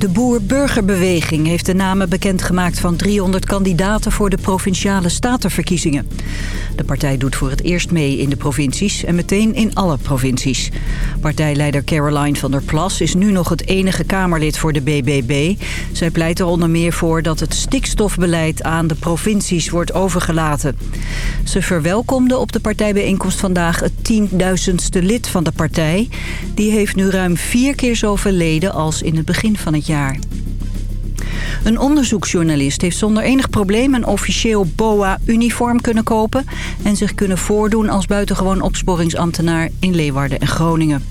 De Boer-Burgerbeweging heeft de namen bekendgemaakt van 300 kandidaten voor de Provinciale Statenverkiezingen. De partij doet voor het eerst mee in de provincies en meteen in alle provincies. Partijleider Caroline van der Plas is nu nog het enige Kamerlid voor de BBB. Zij pleit er onder meer voor dat het stikstofbeleid aan de provincies wordt overgelaten. Ze verwelkomde op de partijbijeenkomst vandaag het tienduizendste lid van de partij. Die heeft nu ruim vier keer zoveel leden als in het begin van het jaar Een onderzoeksjournalist heeft zonder enig probleem een officieel BOA-uniform kunnen kopen... en zich kunnen voordoen als buitengewoon opsporingsambtenaar in Leeuwarden en Groningen.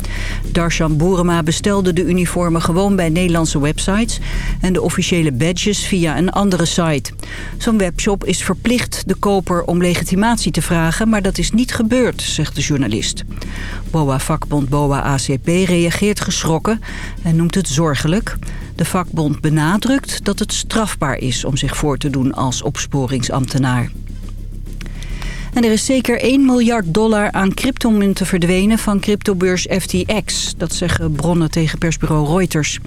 Darshan Boerema bestelde de uniformen gewoon bij Nederlandse websites... en de officiële badges via een andere site. Zo'n webshop is verplicht de koper om legitimatie te vragen... maar dat is niet gebeurd, zegt de journalist. BOA-vakbond BOA-ACP reageert geschrokken en noemt het zorgelijk... De vakbond benadrukt dat het strafbaar is om zich voor te doen als opsporingsambtenaar. En er is zeker 1 miljard dollar aan cryptomunten verdwenen van cryptobeurs FTX. Dat zeggen bronnen tegen persbureau Reuters.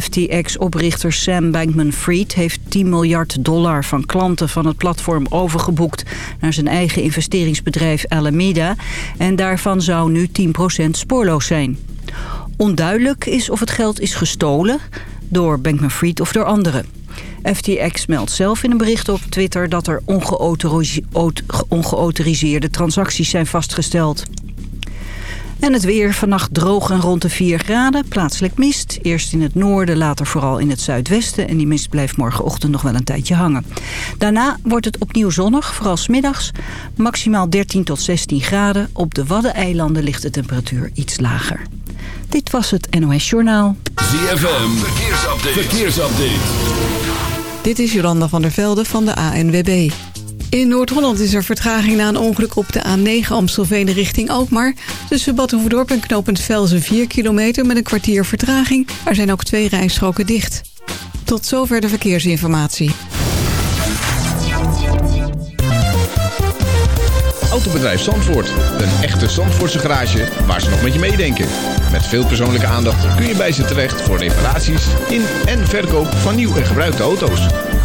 FTX-oprichter Sam Bankman-Fried heeft 10 miljard dollar van klanten van het platform overgeboekt naar zijn eigen investeringsbedrijf Alameda. En daarvan zou nu 10% spoorloos zijn. Onduidelijk is of het geld is gestolen door Bankman-Fried of door anderen. FTX meldt zelf in een bericht op Twitter dat er ongeautoriseerde transacties zijn vastgesteld. En het weer vannacht droog en rond de 4 graden. Plaatselijk mist. Eerst in het noorden, later vooral in het zuidwesten. En die mist blijft morgenochtend nog wel een tijdje hangen. Daarna wordt het opnieuw zonnig, vooral smiddags. Maximaal 13 tot 16 graden. Op de Waddeneilanden ligt de temperatuur iets lager. Dit was het NOS Journaal. ZFM, verkeersupdate. verkeersupdate. Dit is Jolanda van der Velde van de ANWB. In Noord-Holland is er vertraging na een ongeluk op de A9 Amstelveen richting Alkmaar. Tussen Badhoevedorp en knooppunt Velzen 4 kilometer met een kwartier vertraging. Er zijn ook twee rijstroken dicht. Tot zover de verkeersinformatie. Autobedrijf Zandvoort. Een echte Zandvoortse garage waar ze nog met je meedenken. Met veel persoonlijke aandacht kun je bij ze terecht voor reparaties in en verkoop van nieuw en gebruikte auto's.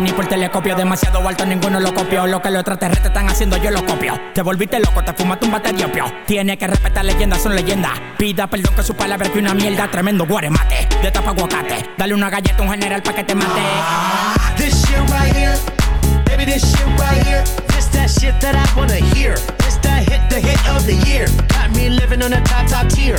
Ni por telescopio. Demasiado alto, ninguno lo copió. Lo que los extraterrestres están haciendo, yo lo copio. Te volviste loco, te fumaste un bate diopio Tiene que respetar leyendas, son leyendas. Pida perdón que su palabra que una mierda. Tremendo guaremate, de tapa aguacate. Dale una galleta a un general pa' que te mate. This shit right here, baby, this shit right here. This that shit that I wanna hear. This that hit, the hit of the year. Got me living on a top, top tier.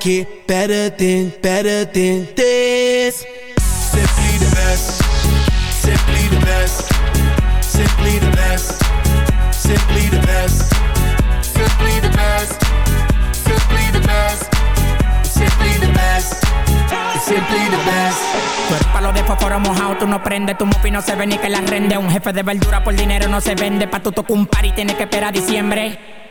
Get better than, better than this. Simply the best. Simply the best. Simply the best. Simply the best. Simply the best. Simply the best. Simply the best. Simply the best. Palo de fósforo mojado, tú no prendes, tu mufi no se ve ni que la rende. Un jefe de verdura por dinero no se vende, pa' tu tocar un par y tienes que esperar a diciembre.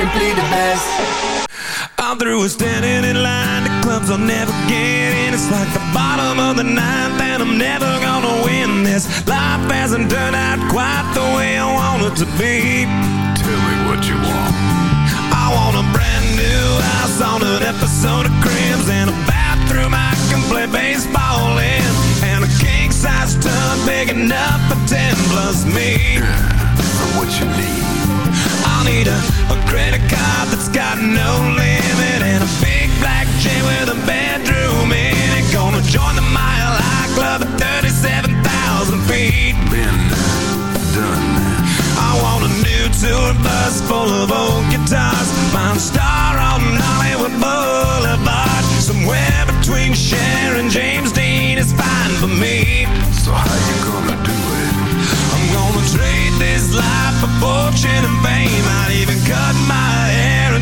simply the best. I'm through with standing in line The clubs I'll never get in It's like the bottom of the ninth And I'm never gonna win this. Life hasn't turned out quite the way I want it to be. Tell me what you want. I want a brand new house On an episode of Cribs And a bathroom I can play baseball in And a king-size tub Big enough for ten plus me. What you need I'll need a, a credit card that's got no limit And a big black chain with a bedroom in it. Gonna join the Mile High Club at 37,000 feet. Been done I want a new tour bus full of old guitars. Mine star on Hollywood Boulevard. Somewhere between Cher and James Dean is fine for me. So how you gonna do it? I'm gonna trade this life for fortune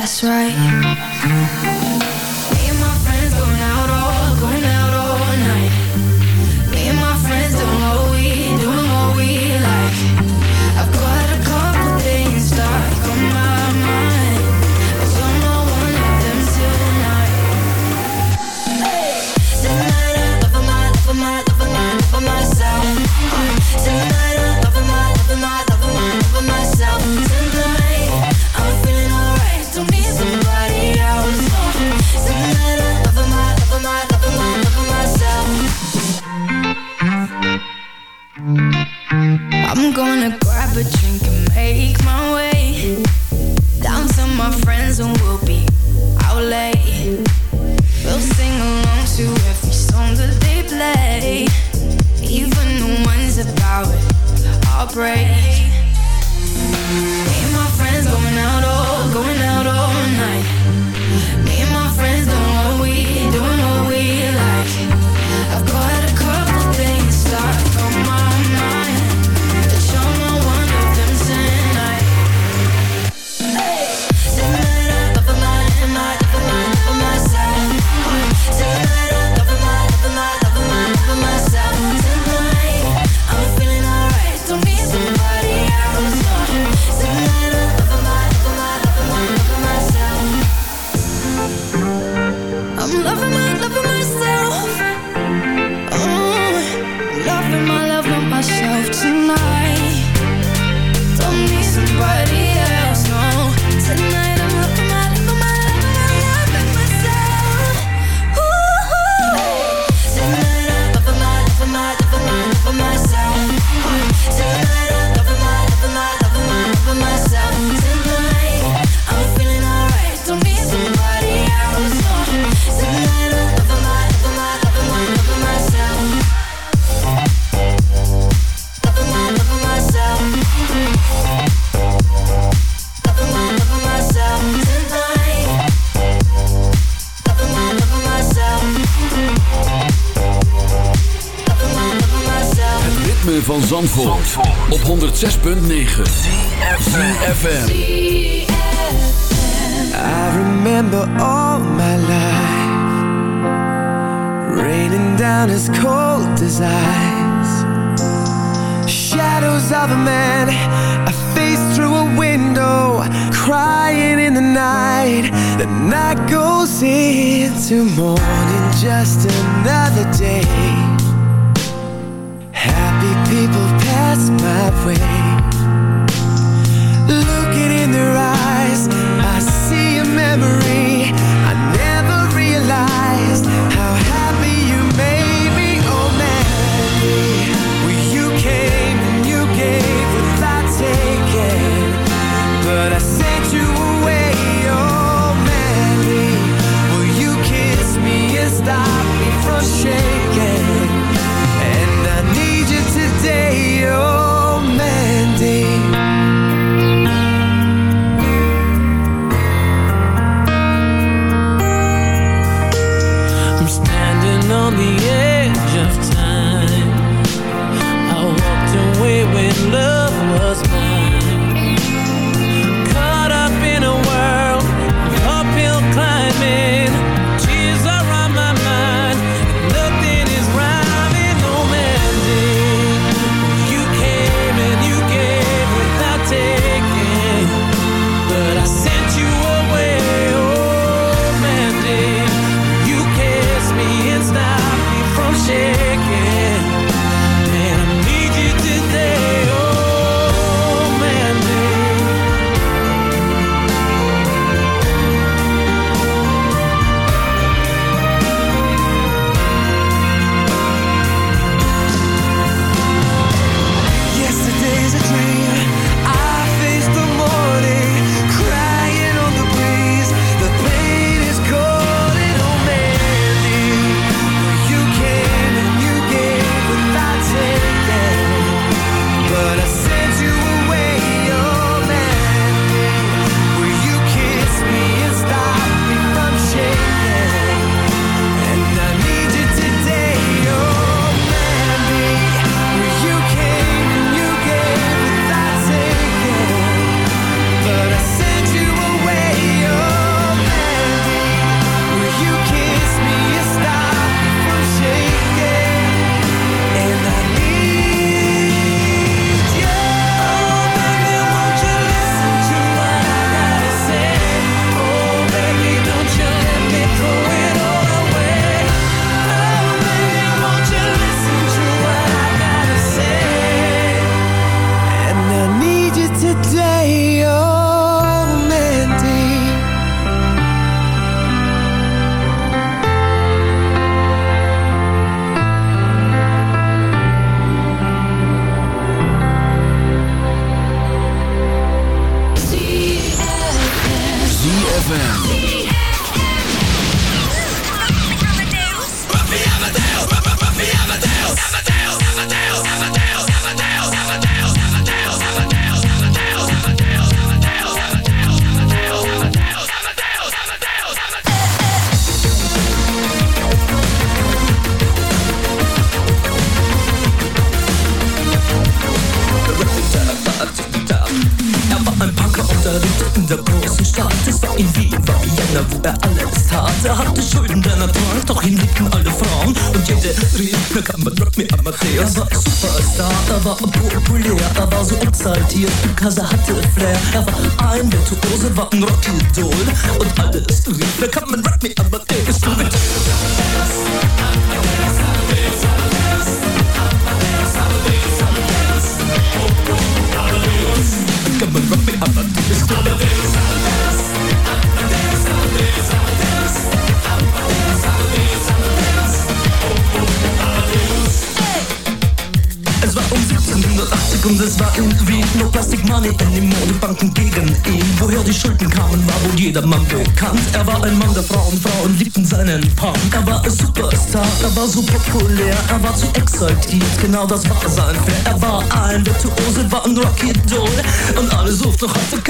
That's right. Zandvoort, Zandvoort. op 106.9 CFFM I remember all my life. Raining down as cold as ice. Shadows of a man. A face through a window Crying in the night. The night goes into morning Just another day. people pass my way. Looking in their eyes I see a memory. spektakulär, er war zu exaltiert, genau das war sein Flair. Er war ein Virtuose, war ein Rocky Doll und alle suchten nach Afrika.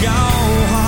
Jouw hart?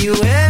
You and